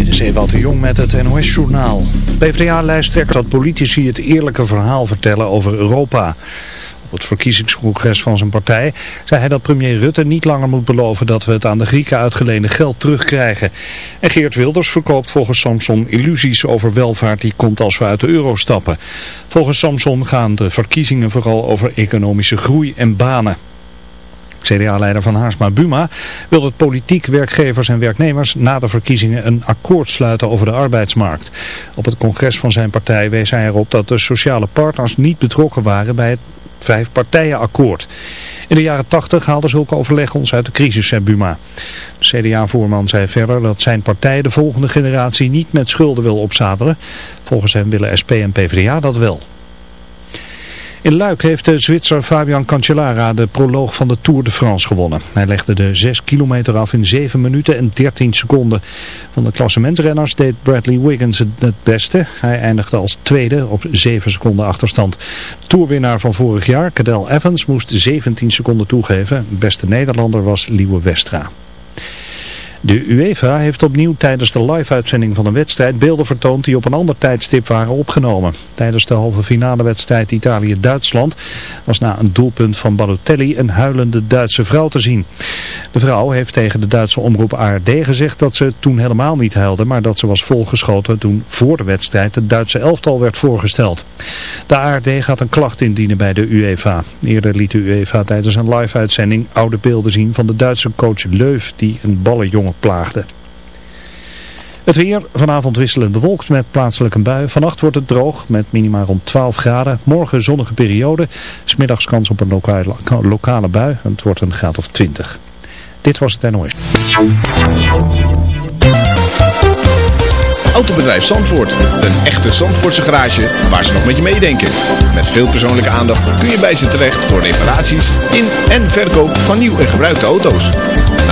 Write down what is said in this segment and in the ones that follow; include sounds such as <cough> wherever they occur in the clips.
Dit is Ewout de Jong met het NOS-journaal. PvdA-lijsttrekker dat politici het eerlijke verhaal vertellen over Europa. Op het verkiezingscongres van zijn partij zei hij dat premier Rutte niet langer moet beloven dat we het aan de Grieken uitgeleende geld terugkrijgen. En Geert Wilders verkoopt volgens Samson illusies over welvaart die komt als we uit de euro stappen. Volgens Samson gaan de verkiezingen vooral over economische groei en banen. CDA-leider van Haarsma Buma wil dat politiek, werkgevers en werknemers na de verkiezingen een akkoord sluiten over de arbeidsmarkt. Op het congres van zijn partij wees hij erop dat de sociale partners niet betrokken waren bij het vijfpartijenakkoord. In de jaren tachtig haalde zulke overleg ons uit de crisis, zei Buma. De CDA-voorman zei verder dat zijn partij de volgende generatie niet met schulden wil opzadelen. Volgens hem willen SP en PvdA dat wel. In Luik heeft de Zwitser Fabian Cancellara de proloog van de Tour de France gewonnen. Hij legde de 6 kilometer af in 7 minuten en 13 seconden. Van de klassementsrenners deed Bradley Wiggins het beste. Hij eindigde als tweede op 7 seconden achterstand. Tourwinnaar van vorig jaar, Cadel Evans, moest 17 seconden toegeven. Beste Nederlander was Liewe Westra. De UEFA heeft opnieuw tijdens de live-uitzending van een wedstrijd beelden vertoond die op een ander tijdstip waren opgenomen. Tijdens de halve finale wedstrijd Italië-Duitsland was na een doelpunt van Balotelli een huilende Duitse vrouw te zien. De vrouw heeft tegen de Duitse omroep ARD gezegd dat ze toen helemaal niet huilde, maar dat ze was volgeschoten toen voor de wedstrijd het Duitse elftal werd voorgesteld. De ARD gaat een klacht indienen bij de UEFA. Eerder liet de UEFA tijdens een live-uitzending oude beelden zien van de Duitse coach Leuf die een ballenjongen plaagde. Het weer, vanavond wisselend bewolkt met plaatselijk een bui. Vannacht wordt het droog met minima rond 12 graden. Morgen zonnige periode. Smiddags kans op een lokale, bui. Het wordt een graad of 20. Dit was het NOS. Autobedrijf Zandvoort. Een echte Zandvoortse garage waar ze nog met je meedenken. Met veel persoonlijke aandacht kun je bij ze terecht voor reparaties in en verkoop van nieuw en gebruikte auto's.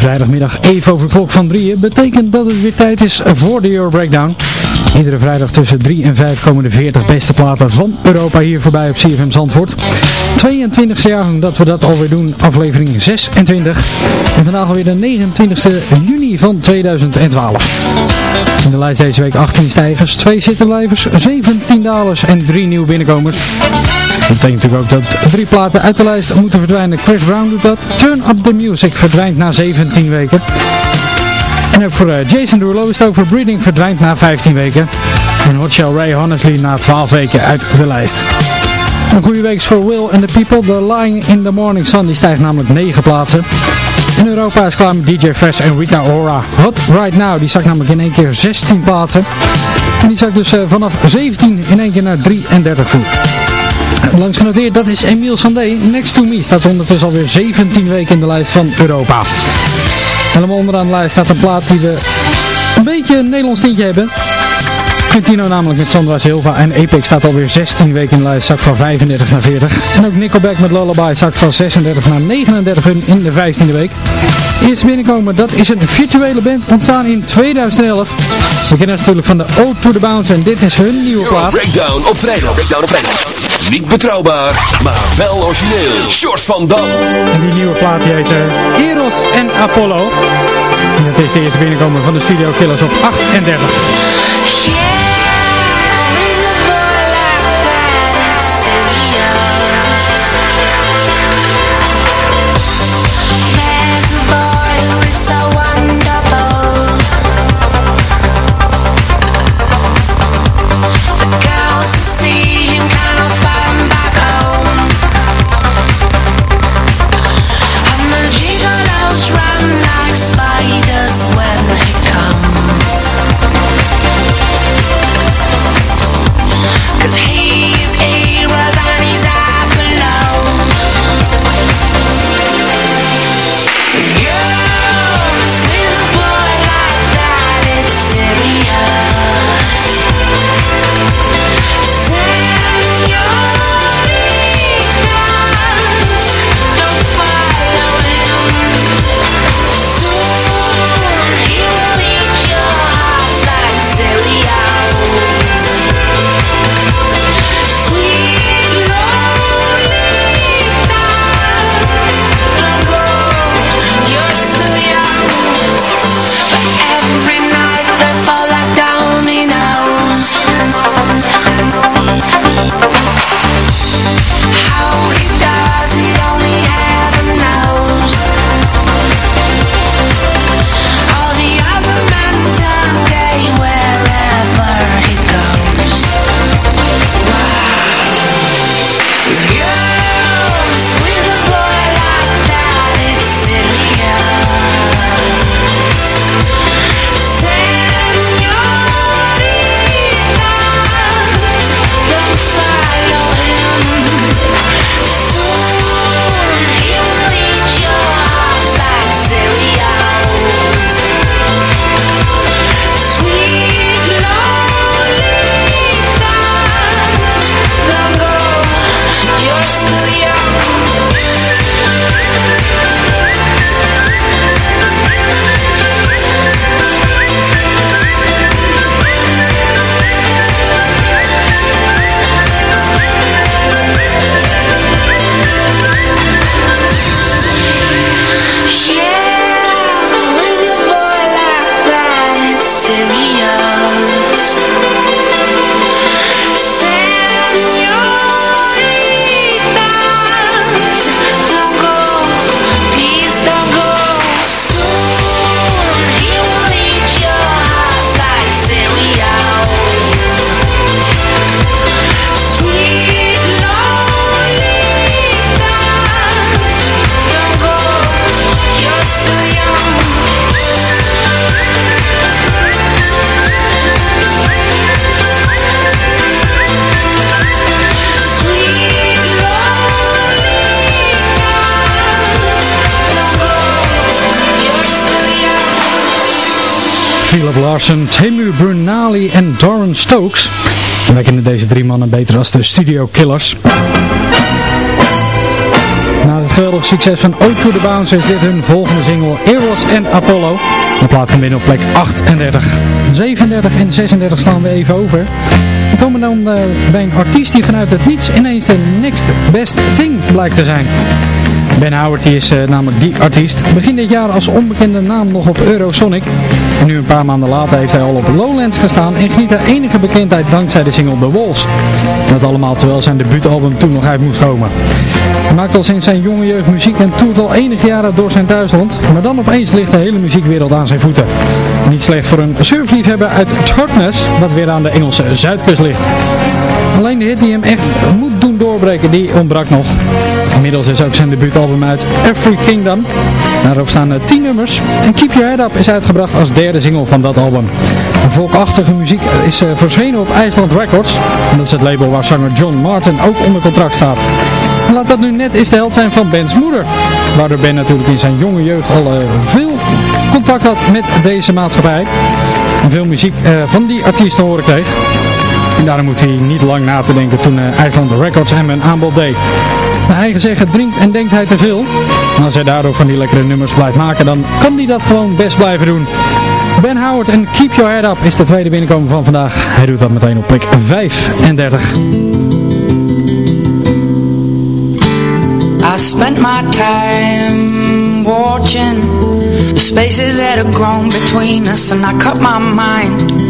Vrijdagmiddag even over de klok van drieën betekent dat het weer tijd is voor de Euro Breakdown. Iedere vrijdag tussen 3 en 5 komen de 40 beste platen van Europa hier voorbij op CFM Zandvoort. 22e jaargang dat we dat alweer doen, aflevering 26. En vandaag alweer de 29e juni van 2012. In de lijst deze week 18 stijgers, 2 zittenblijvers, 17 dalers en 3 nieuwe binnenkomers. Dat betekent natuurlijk ook dat drie platen uit de lijst moeten verdwijnen. Chris Brown doet dat. Turn Up The Music verdwijnt na 17 weken. En ook voor eh, Jason Derulo is het voor Breeding verdwijnt na 15 weken. En Hot Shell Ray Honestly na 12 weken uit de lijst. Een goede week voor Will and the People. The Lying in the Morning Sun die stijgt namelijk 9 plaatsen. In Europa is klaar met DJ Fresh en Rita Ora. Hot Right Now, die zakt namelijk in één keer 16 plaatsen. En die zakt dus eh, vanaf 17 in één keer naar 33 toe. Langs genoteerd, dat is Emile Sandé. Next to Me staat ondertussen alweer 17 weken in de lijst van Europa. Helemaal onderaan de lijst staat een plaat die we een beetje een Nederlands tintje hebben. Quintino namelijk met Sandra Silva en Epic staat alweer 16 weken in de lijst, zakt van 35 naar 40. En ook Nickelback met Lullaby zakt van 36 naar 39 in de 15e week. Eerst binnenkomen, dat is een virtuele band ontstaan in 2011. We kennen natuurlijk van de Ode to the Bounce en dit is hun nieuwe Euro plaat. Breakdown op vrijdag. Breakdown op vrijdag. Niet betrouwbaar, maar wel origineel. Short van Dam. En die nieuwe plaat die heet eh, Eros en Apollo. En dat is de eerste binnenkomen van de Studio Killers op 38. Philip Larsen, Temu Brunali en Doran Stokes. En wij kennen deze drie mannen beter als de Studio Killers. Na het geweldige succes van Ode to the Bounce is dit hun volgende single Eros en Apollo. De plaat komt binnen op plek 38. 37 en 36 slaan we even over. We komen dan eh, bij een artiest die vanuit het niets ineens de next best thing blijkt te zijn. Ben Howard die is eh, namelijk die artiest. Begin dit jaar als onbekende naam nog op Eurosonic. En nu een paar maanden later heeft hij al op Lowlands gestaan en geniet er enige bekendheid dankzij de single The Walls. Dat allemaal terwijl zijn debuutalbum toen nog uit moest komen. Hij maakt al sinds zijn jonge jeugd muziek en toert al enige jaren door zijn thuisland. Maar dan opeens ligt de hele muziekwereld aan zijn voeten. Niet slecht voor een surfliefhebber uit Totnes, wat weer aan de Engelse zuidkust ligt. Alleen de hit die hem echt moet doen doorbreken, die ontbrak nog. Inmiddels is ook zijn debuutalbum uit Every Kingdom. Daarop staan eh, 10 nummers. En Keep Your Head Up is uitgebracht als derde single van dat album. De volkachtige muziek is eh, verschenen op IJsland Records. En dat is het label waar zanger John Martin ook onder contract staat. En laat dat nu net eens de held zijn van Ben's moeder. Waardoor Ben natuurlijk in zijn jonge jeugd al eh, veel contact had met deze maatschappij. en veel muziek eh, van die artiesten horen kreeg. En daarom moet hij niet lang na te denken toen IJsland Records hem een aanbod deed. Naar eigen zeggen drinkt en denkt hij te veel. En als hij daardoor van die lekkere nummers blijft maken, dan kan hij dat gewoon best blijven doen. Ben Howard en Keep Your Head Up is de tweede binnenkomen van vandaag. Hij doet dat meteen op plek 35. I spent my time watching the spaces that have grown between us and I cut my mind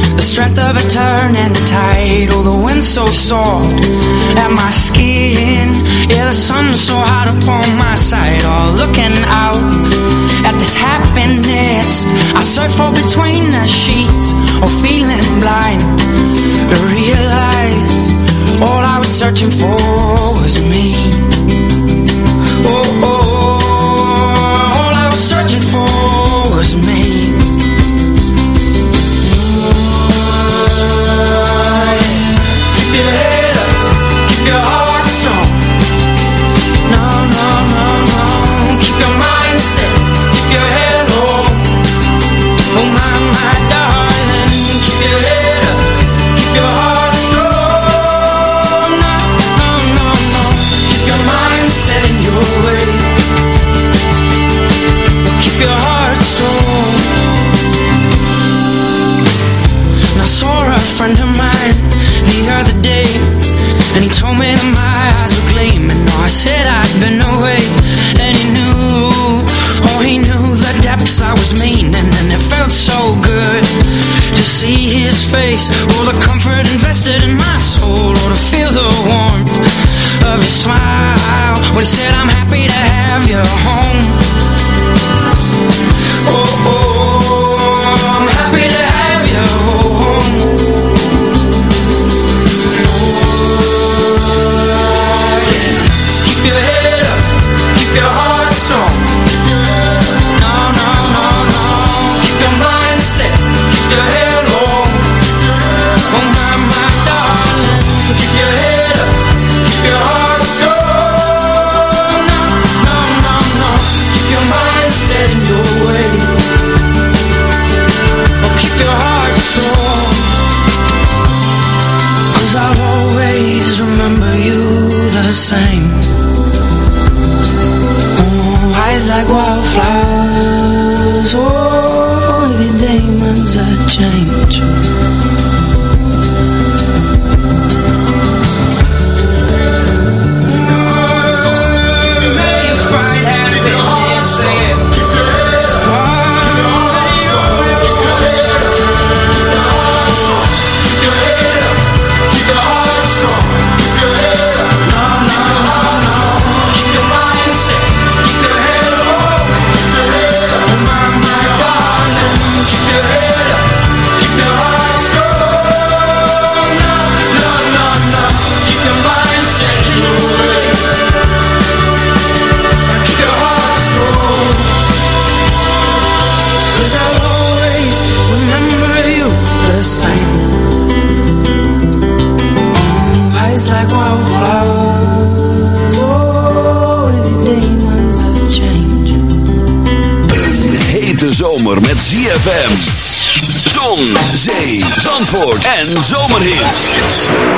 The strength of a turn and a tide. Oh, the wind so soft at my skin. Yeah, the sun so hot upon my side. Oh, looking out at this happiness. I search for between the sheets. Oh, feeling blind. To realize all I was searching for zomerhit.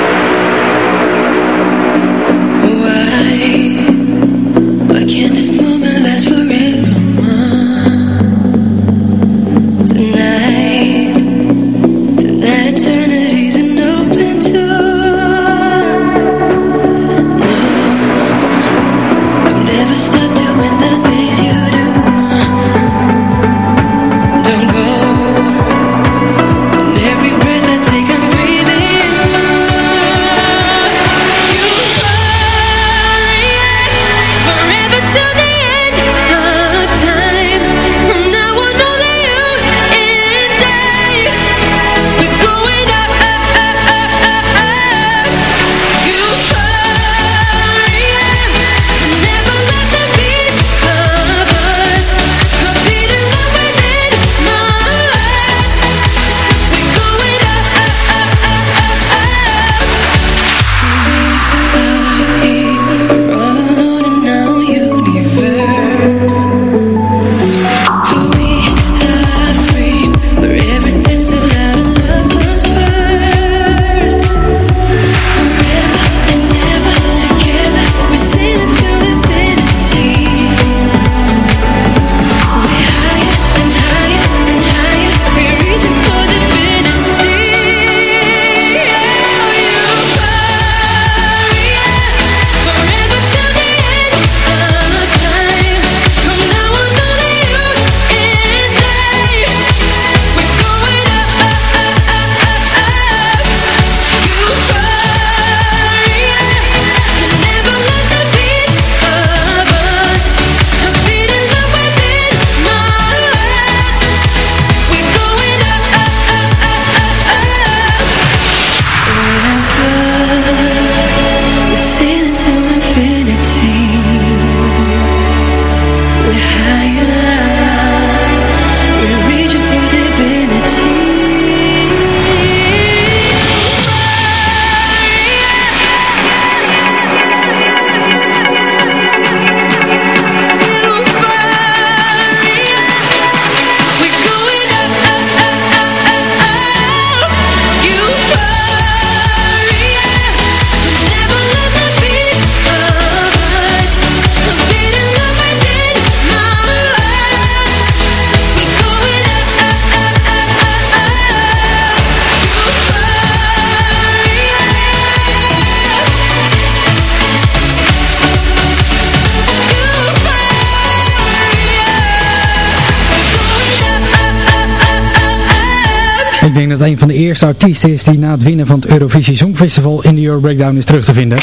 Een van de eerste artiesten is die na het winnen van het Eurovisie Songfestival in de Euro Breakdown is terug te vinden.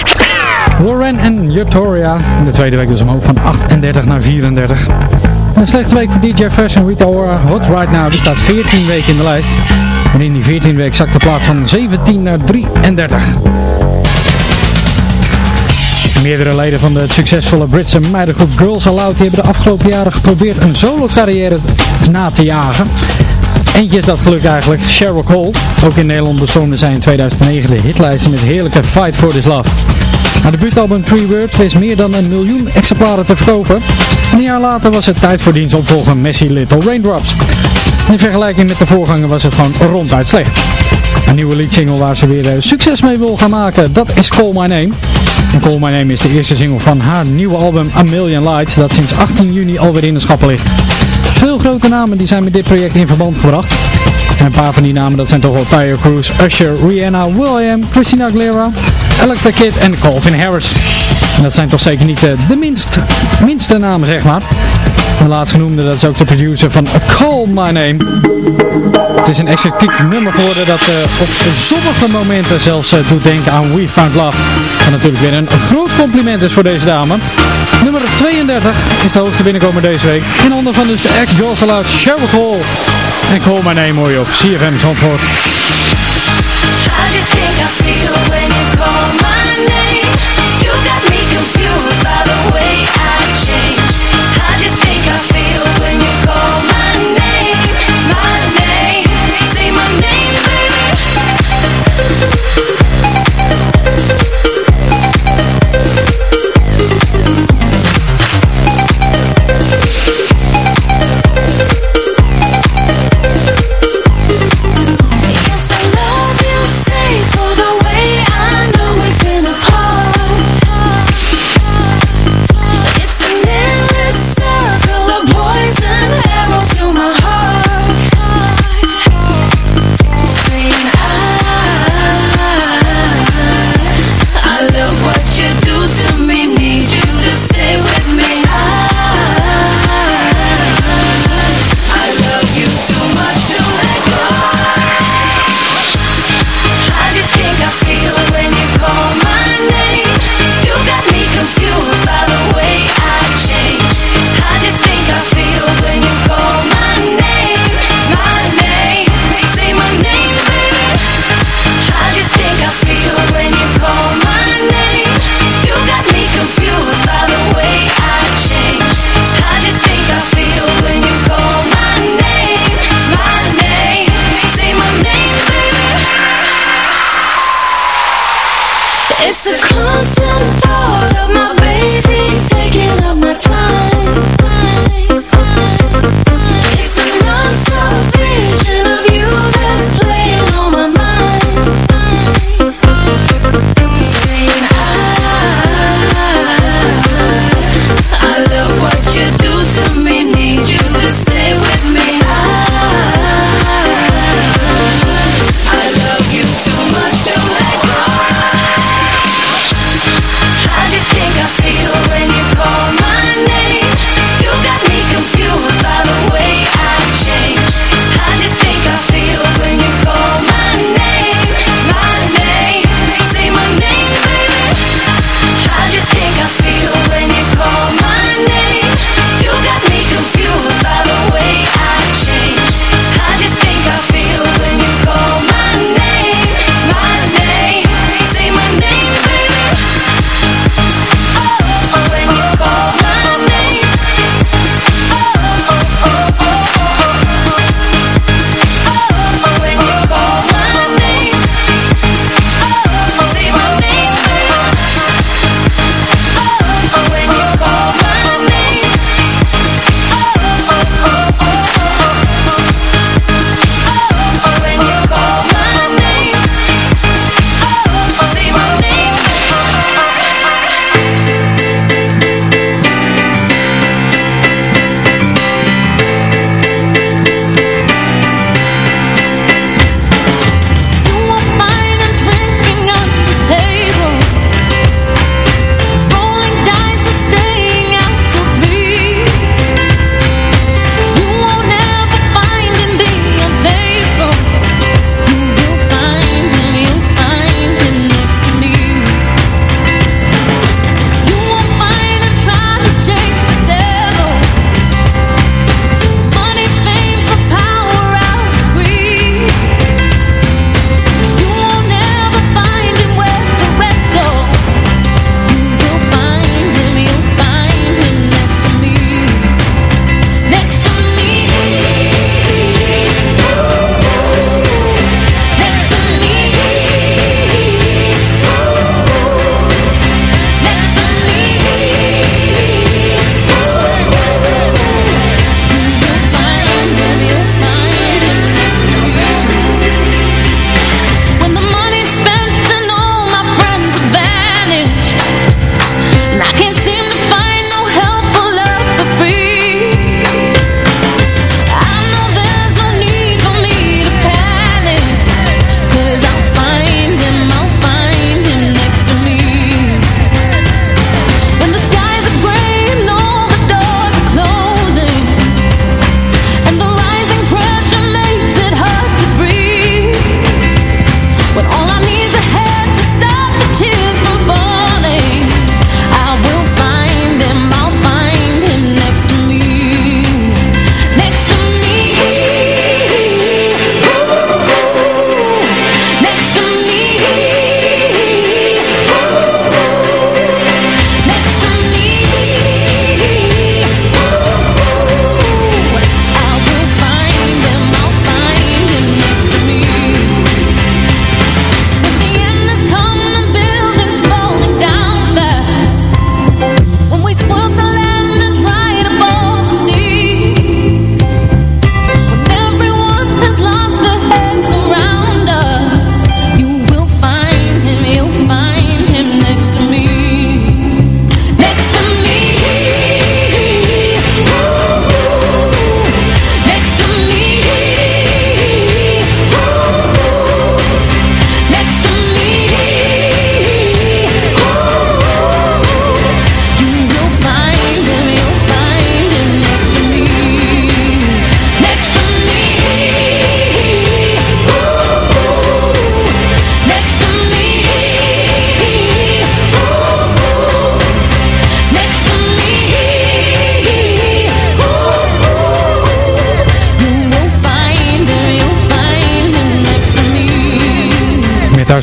Lauren en Eutoria. In de tweede week dus omhoog van 38 naar 34. een slechte week voor DJ Fresh en Rita Ora. Hot Right Now. Die staat 14 weken in de lijst. En in die 14 week zakt de plaat van 17 naar 33. Meerdere leden van de succesvolle Britse meidengroep Girls Aloud hebben de afgelopen jaren geprobeerd een solo carrière na te jagen. Eentje is dat geluk eigenlijk, Sheryl Cole. Ook in Nederland bestormde zij in 2009 de hitlijsten met heerlijke Fight for This Love. Haar debuutalbum Three Words wist meer dan een miljoen exemplaren te verkopen. Een jaar later was het tijd voor diens opvolger Messy Little Raindrops. In vergelijking met de voorganger was het gewoon ronduit slecht. Een nieuwe leadsingle waar ze weer eh, succes mee wil gaan maken, dat is Call My Name. En Call My Name is de eerste single van haar nieuwe album A Million Lights, dat sinds 18 juni alweer in de schappen ligt. Veel grote namen die zijn met dit project in verband gebracht. En een paar van die namen dat zijn toch wel Tyre Cruz, Usher, Rihanna, Will.i.am, Christina Aguilera, Alex Kid en Calvin Harris. En dat zijn toch zeker niet de, de minst, minste namen zeg maar. De laatstgenoemde, dat is ook de producer van Call My Name. Het is een exotiek nummer geworden dat uh, op sommige momenten zelfs uh, doet denken aan We Found Love. Wat natuurlijk weer een groot compliment is voor deze dame. Nummer 32 is de hoogste binnenkomer deze week. In handen van dus de Aloud Sheryl. En Call My Name hoor je op CFM Zandvoort.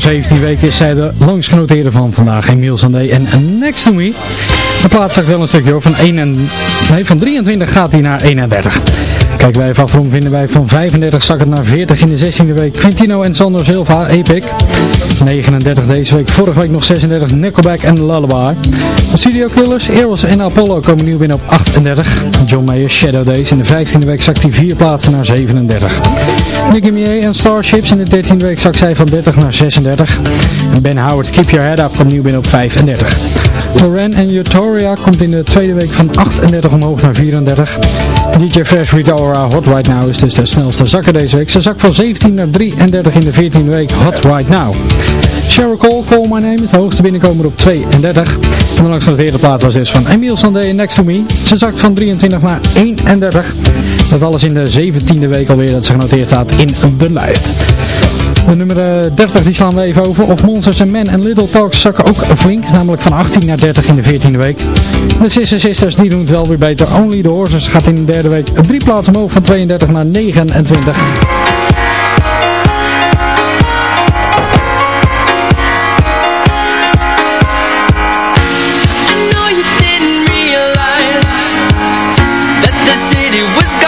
Haar 17 weken is zij de langst genoteerde van vandaag. Emile Sandé en Next to Me. De plaats zakt wel een stukje hoor. Van, 1 en, nee, van 23 gaat hij naar 31. Kijken wij even achterom vinden wij van 35 zak het naar 40 in de 16e week. Quintino en Sander Silva, Epic. 39 deze week, vorige week nog 36 Nickelback en Lullaby. De Studio Killers, Eros en Apollo komen nieuw binnen op 38. John Mayer, Shadow Days. In de 15e week zakt hij 4 plaatsen naar 37. Nicky Mier en Starships in de 13e week zakt zij van 30 naar 36. En Ben Howard, Keep Your Head Up, komt nieuw binnen op 35. Loren en Euphoria komt in de tweede week van 38 omhoog naar 34. DJ Fresh Rita Ora Hot Right Now is dus de snelste zakker deze week. Ze zak van 17 naar 33 in de 14e week Hot Right Now. Sheryl Cole, Call My Name, het hoogste binnenkomer op 32. En de langsgenoteerde plaat was dus van Emile Sandé Next To Me. Ze zakt van 23 naar 31. Dat alles in de 17e week alweer dat ze genoteerd staat in de lijst. De nummer eh, 30 die slaan we even over. Of Monsters and Men en Little Talks zakken ook flink. Namelijk van 18 naar 30 in de 14e week. De Sister Sisters die doen het wel weer beter. Only the Horses gaat in de derde week drie plaatsen omhoog van 32 naar 29. The city was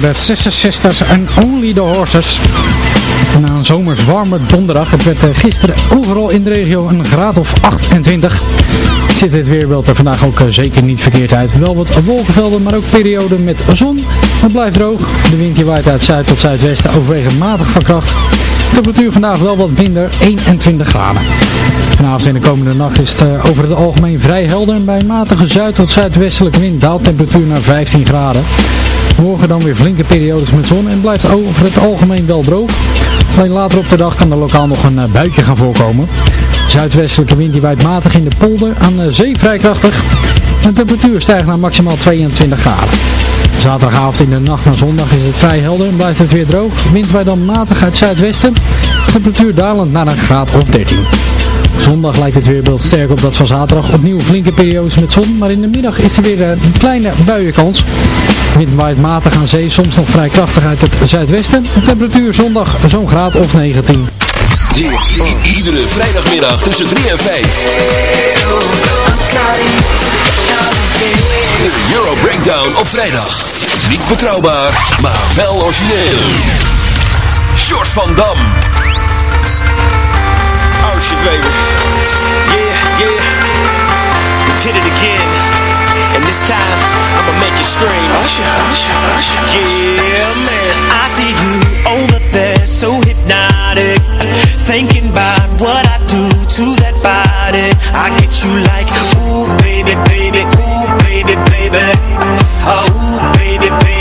de Sister Sisters en Only the Horses. Na een zomers warme donderdag, het werd eh, gisteren overal in de regio een graad of 28. ziet het weerbeeld er vandaag ook eh, zeker niet verkeerd uit. Wel wat wolkenvelden, maar ook perioden met zon. Het blijft droog. De wind die waait uit zuid tot zuidwesten overwegend matig van kracht. Temperatuur vandaag wel wat minder, 21 graden. Vanavond en de komende nacht is het eh, over het algemeen vrij helder. Bij matige zuid- tot zuidwestelijke wind daalt temperatuur naar 15 graden. Morgen dan weer flinke periodes met zon en blijft over het algemeen wel droog. Alleen later op de dag kan er lokaal nog een eh, buitje gaan voorkomen. Zuidwestelijke wind die waait matig in de polder aan de zee vrij krachtig. De temperatuur stijgt naar maximaal 22 graden. Zaterdagavond in de nacht naar zondag is het vrij helder en blijft het weer droog. Wind waait dan matig uit zuidwesten. Temperatuur dalend naar een graad of 13. Zondag lijkt het weerbeeld sterk op dat van zaterdag. Opnieuw flinke periodes met zon, maar in de middag is er weer een kleine buienkans. Wind waait matig aan zee, soms nog vrij krachtig uit het zuidwesten. Temperatuur zondag zo'n graad of 19. Iedere vrijdagmiddag tussen 3 en 5. De Euro Breakdown op vrijdag. Niet betrouwbaar, maar wel origineel. Short van Dam. Oh shit, baby. Yeah, yeah. We did it again. And this time, I'ma make you scream. Yeah, man. I see you over there, so hypnotic. Thinking about what I do to that body. I get you like, ooh, baby, baby, ooh, baby, baby. Oh, baby, baby,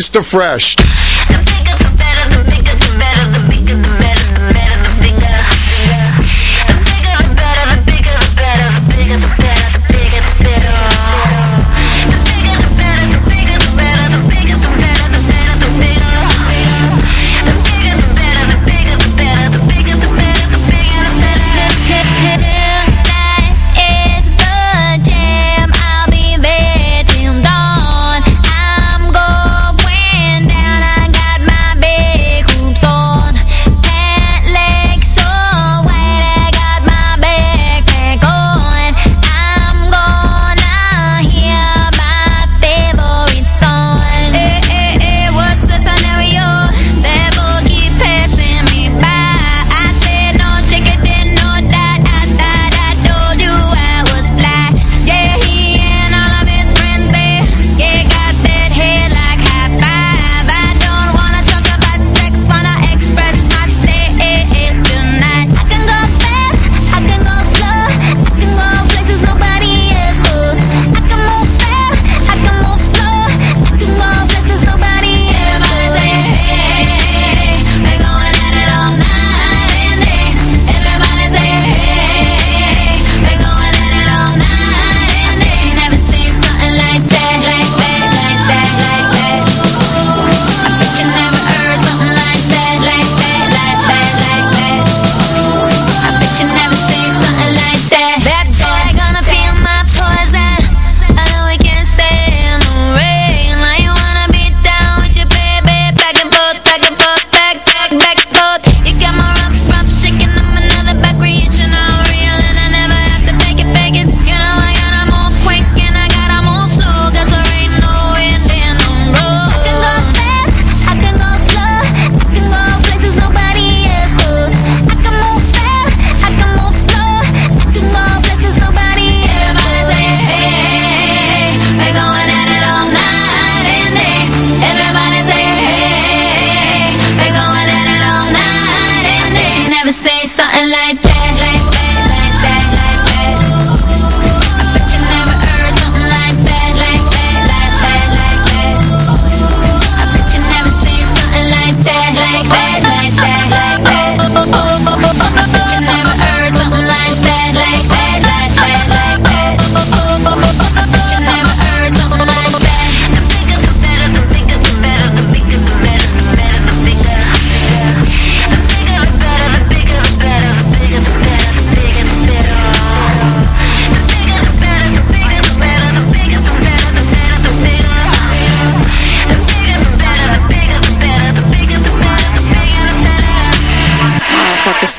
Taste the fresh.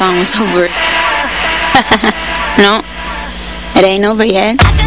song was <laughs> over. <laughs> no, it ain't over yet.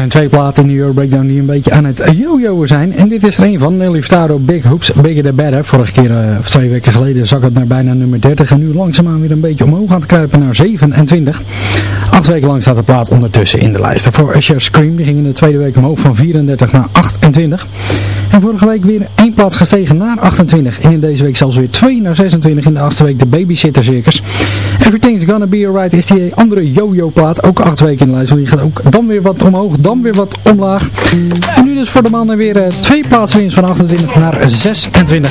zijn twee platen in de York Breakdown die een beetje aan het yo-yoen zijn. En dit is er een van, Nelly Furtado, Big Hoops, Bigger the Better. Vorige keer, uh, twee weken geleden, zak het naar bijna nummer 30 en nu langzaamaan weer een beetje omhoog aan het kruipen naar 27. Acht weken lang staat de plaat ondertussen in de lijst. Voor Asher Scream, die ging in de tweede week omhoog van 34 naar 28. En vorige week weer één plaats gestegen naar 28. En in deze week zelfs weer 2 naar 26 in de achtste week de Babysitter Circus. Everything's Gonna Be Alright is die andere yo-yo plaat. Ook acht weken in de lijst. Die gaat ook dan weer wat omhoog, dan weer wat omlaag. En nu dus voor de mannen weer eh, twee plaatsen winst van 28 naar 26.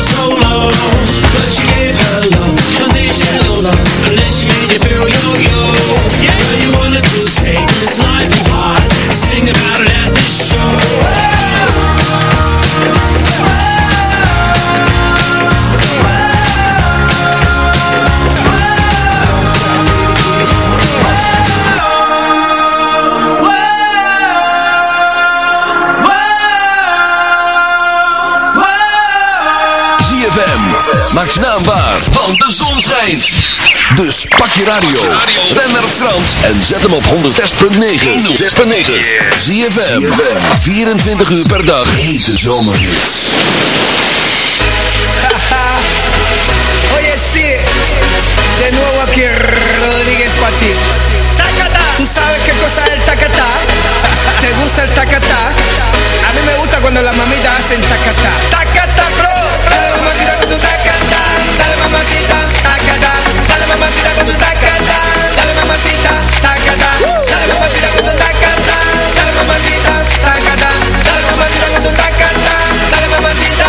maakt naam waar, want de zon schijnt. Dus pak je radio, ren naar Frans en zet hem op 106.9. 106.9. ZFM, 24 uur per dag. Hete zomerhits. <laughs> Oye, sí, de nuevo aquí Rodríguez para ti. ¿Tú sabes qué cosa es el tacatá? ¿Te gusta el tacatá? A mí me gusta cuando las mamitas hacen tacatá. Tacatá, bro. Dale mamacita con tu tacatá. Dale mamacita, tacatá. Dale mamacita con tu tacatá. Dale mamacita, tacatá. Dale mamacita con tu tacatá. Dale mamacita, tacatá. Dale mamacita con tu tacatá. Dale mamacita,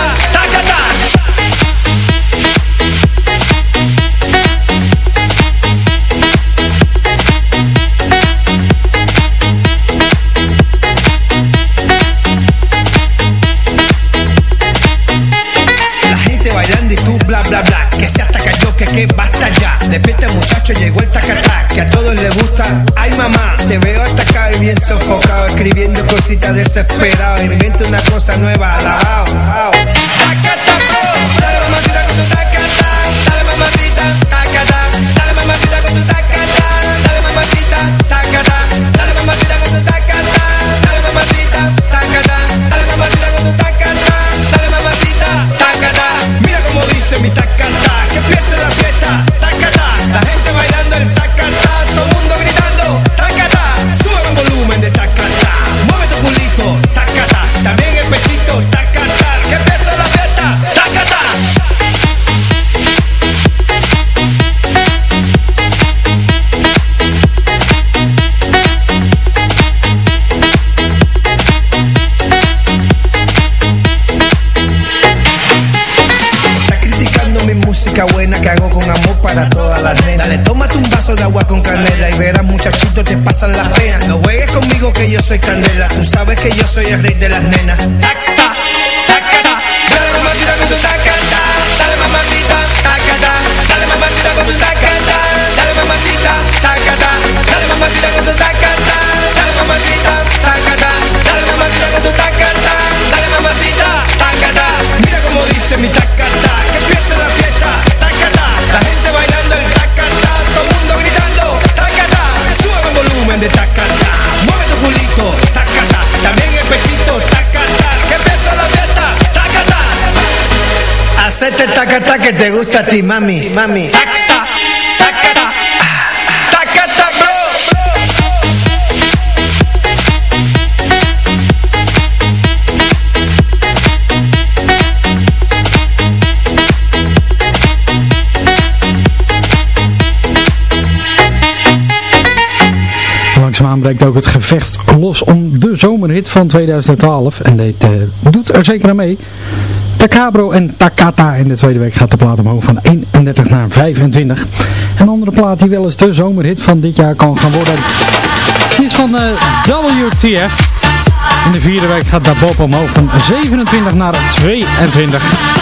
sofocado Escribiendo cositas desesperado Invento una cosa nueva, para todas las nenas. Dale, tómate un vaso de agua con canela y verás muchachito te pasan las penas. No juegues conmigo que yo soy candela, tú sabes que yo soy el rey de las nenas. Dale mamacita con tu tacata, dale mamacita, dale mamacita con tu tacata, dale mamacita, dale mamacita con tu tacata, dale mamacita, tacata, dale mamacita con tu tacata, dale mamacita, tacata. Mira como dice mi tacata, de tacata, mueve tu culito, tacata, también el pechito, tacata, que empiece la fiesta, tacata. Hacete tacata que te gusta a ti, mami, mami. Tacata, Langzaamaan breekt ook het gevecht los om de zomerhit van 2012. En dit eh, doet er zeker aan mee. Takabro en Takata in de tweede week gaat de plaat omhoog van 31 naar 25. Een andere plaat die wel eens de zomerhit van dit jaar kan gaan worden. Is van eh, WTF. In de vierde week gaat de Bob omhoog van 27 naar 22.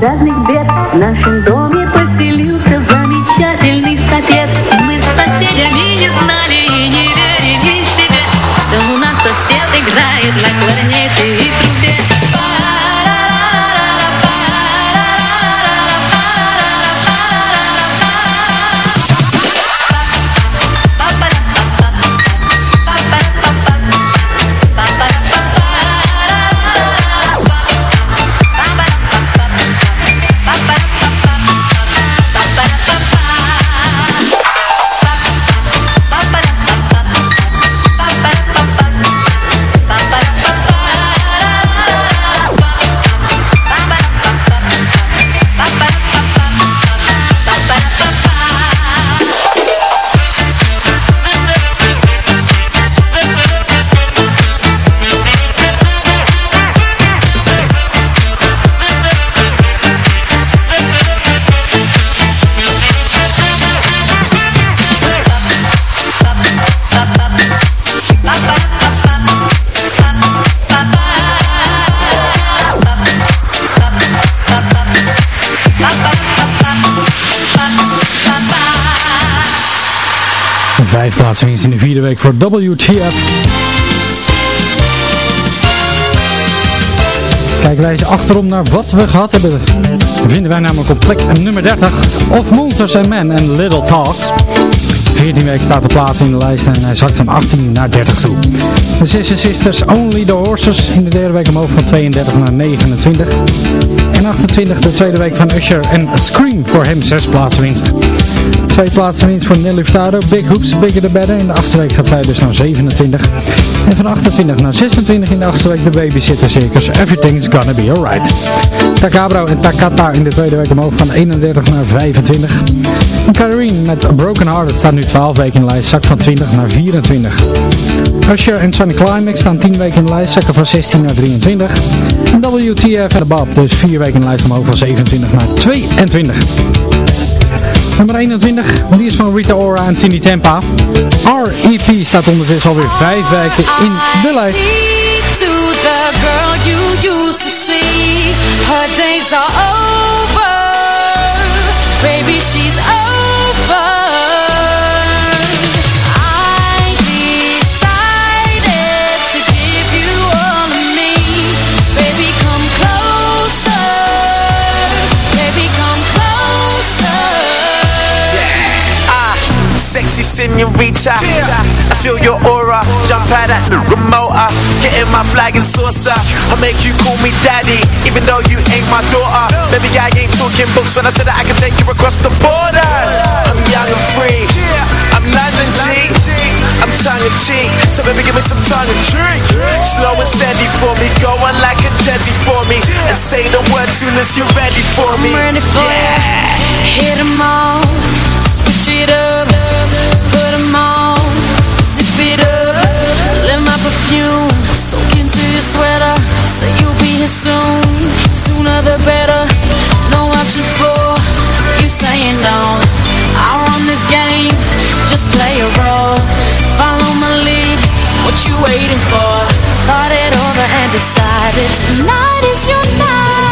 разных бед нашим домом. Plaatsen winst in de vierde week voor WTF. Wij eens achterom naar wat we gehad hebben. Vinden wij namelijk op plek nummer 30 of Monsters and Men en Little Talks. 14 weken staat de plaat in de lijst en hij zakt van 18 naar 30 toe. De Sister Sisters Only the Horses in de derde week omhoog van 32 naar 29. En 28 de tweede week van Usher en Scream voor hem 6 plaatsen winst. Twee plaatsen winst voor Nelly Furtado, Big Hoops, Bigger the Better. In de achtste week gaat zij dus naar 27. En van 28 naar 26 in de achtste week de Babysitter Circus, Everything's Gonna Be Alright. Takabro en Takata in de tweede week omhoog van 31 naar 25. En Kyrene met Broken Hearted staat nu 12 weken in de lijst, zakt van 20 naar 24. Usher en Sunny Climax staan 10 weken in de lijst, zakken van 16 naar 23. En WTF en Bob dus 4 weken in de lijst omhoog van 27 naar 22. Nummer 21, die is van Rita Ora en Tini Tempa. R.E.P. staat ondertussen alweer 5 weken in de lijst. Jump at the remote. uh, Getting my flag and saucer. I make you call me daddy, even though you ain't my daughter. Baby, I ain't talking books when I said that I can take you across the borders. I'm young and free. I'm London G. I'm tongue in cheek. So baby, give me some tongue and drink. Slow and steady for me. Go on like a jetty for me. And say the word soon as you're ready for me. I'm ready for yeah. Hit 'em all, switch it up, perfume soak into your sweater. Say you'll be here soon, sooner the better. No option for you saying no. I run this game, just play role. Follow my lead, what you waiting for? Thought it over and decided tonight is your R.I.P.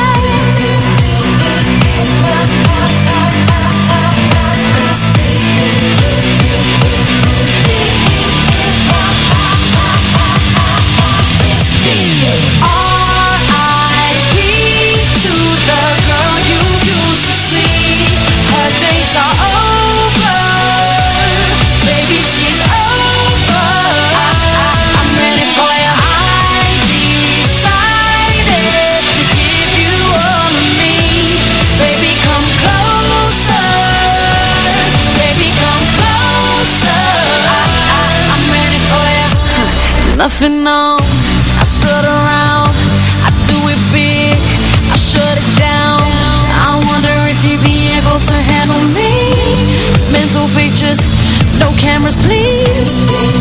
Nothing on. I strut around. I do it big. I shut it down. I wonder if you'd be able to handle me. Mental pictures, no cameras, please.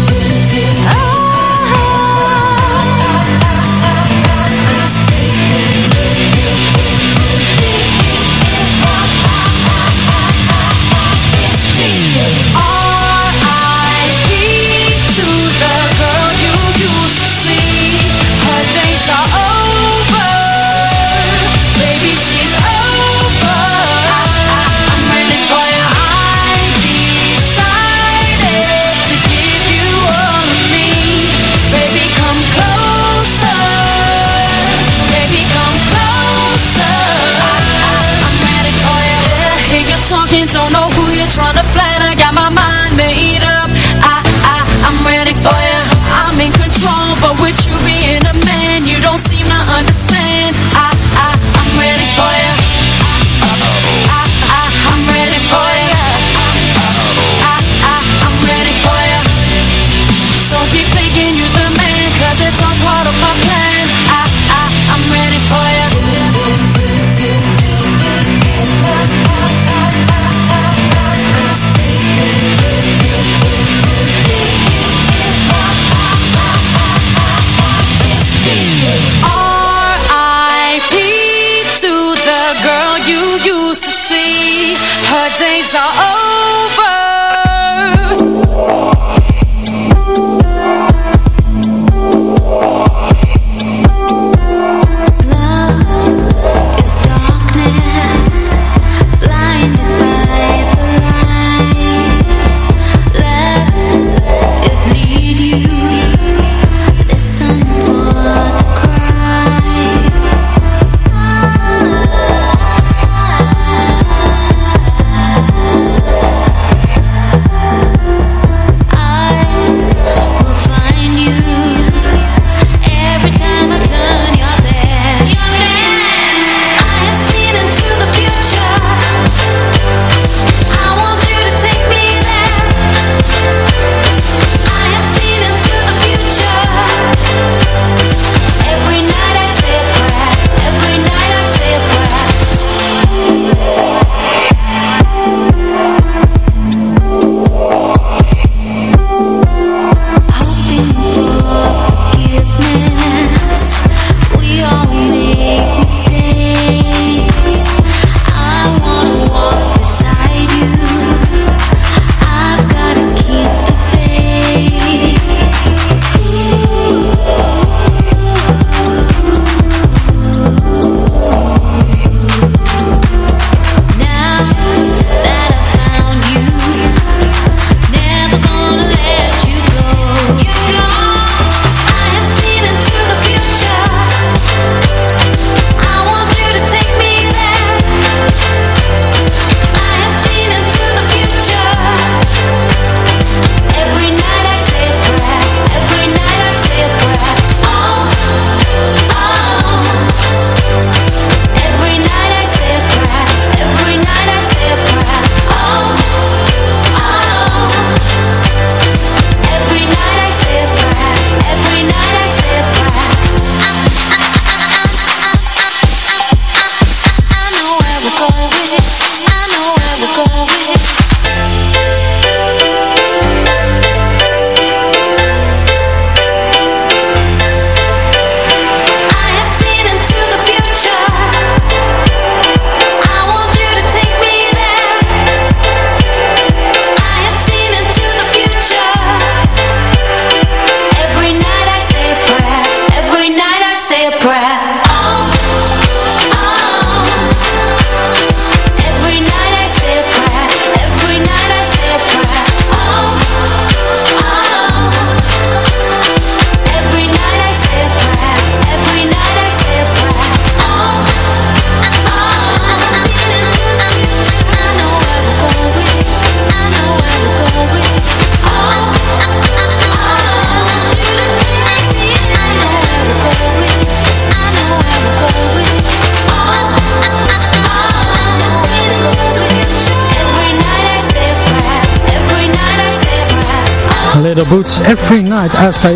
Boots, Every Night I Say.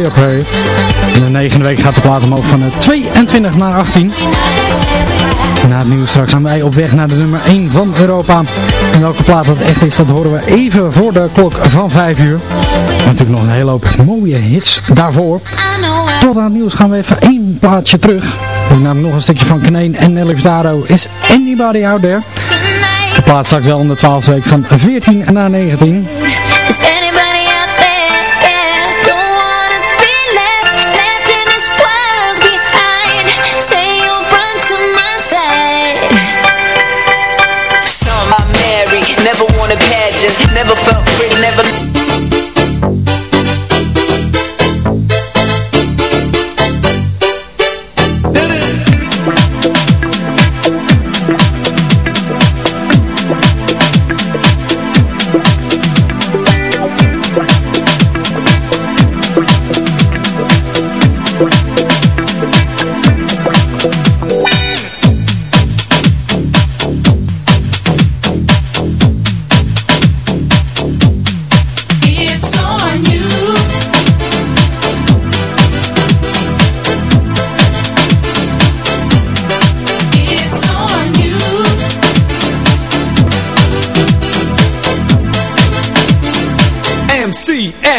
In de negende week gaat de plaat omhoog van 22 naar 18. Na het nieuws straks zijn wij op weg naar de nummer 1 van Europa. En welke plaat dat echt is, dat horen we even voor de klok van 5 uur. Natuurlijk nog een hele hoop mooie hits daarvoor. Tot aan het nieuws gaan we even één plaatje terug. Namelijk nog een stukje van Kneen en Nelly Furtado. Is Anybody Out There? De plaat straks wel om de 12e week van 14 naar 19. Never won a pageant, never felt pretty, never.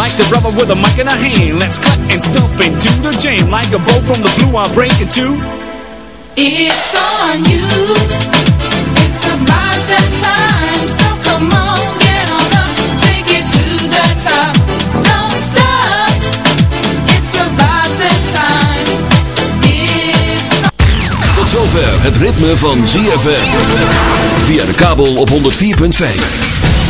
Like the brother with a mic in a hand, let's cut and stomp into the jam. Like a bow from the blue, I'll break into. It's on you. It's about that time. So come on, get on up. Take it to the top. Don't stop. It's about that time. It's Tot zover het ritme van ZFM. Via de kabel op 104.5.